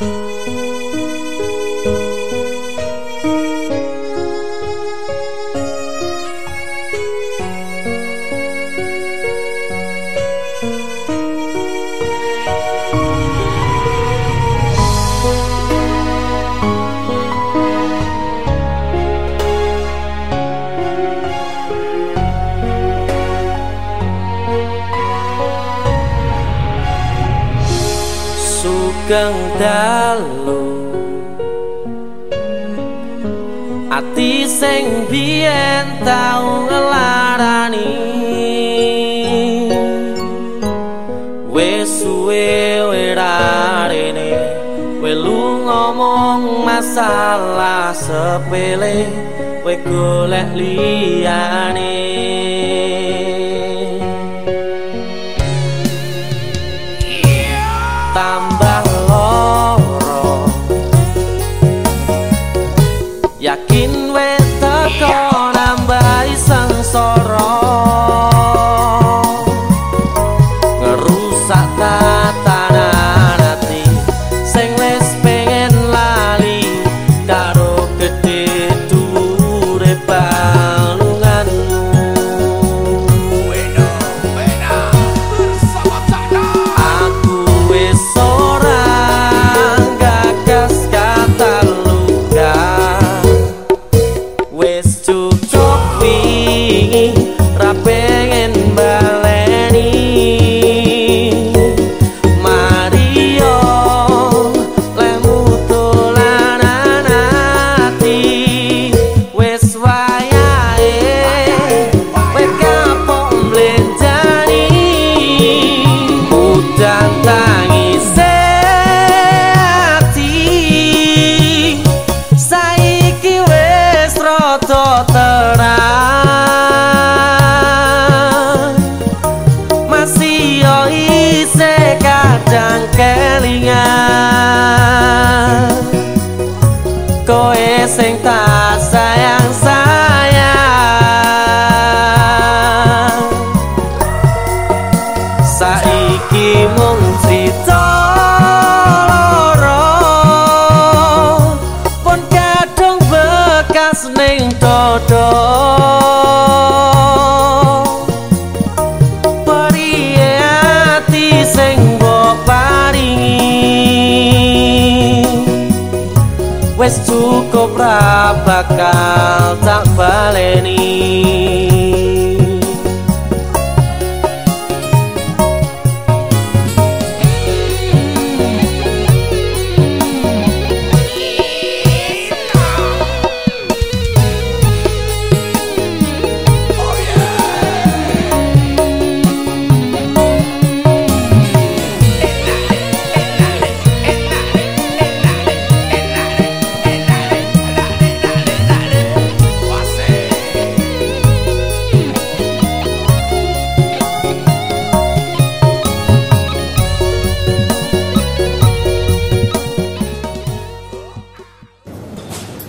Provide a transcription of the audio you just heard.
you sugeng dalu. Ati sing biyen tau ngelarani. Wis suwe werarene welu ngomong masalah sepele we golek liyane circle sing tak sayang sayang saiki mung cerita pun kadung bekas ning dodo wis cukup ra bakal tak baleni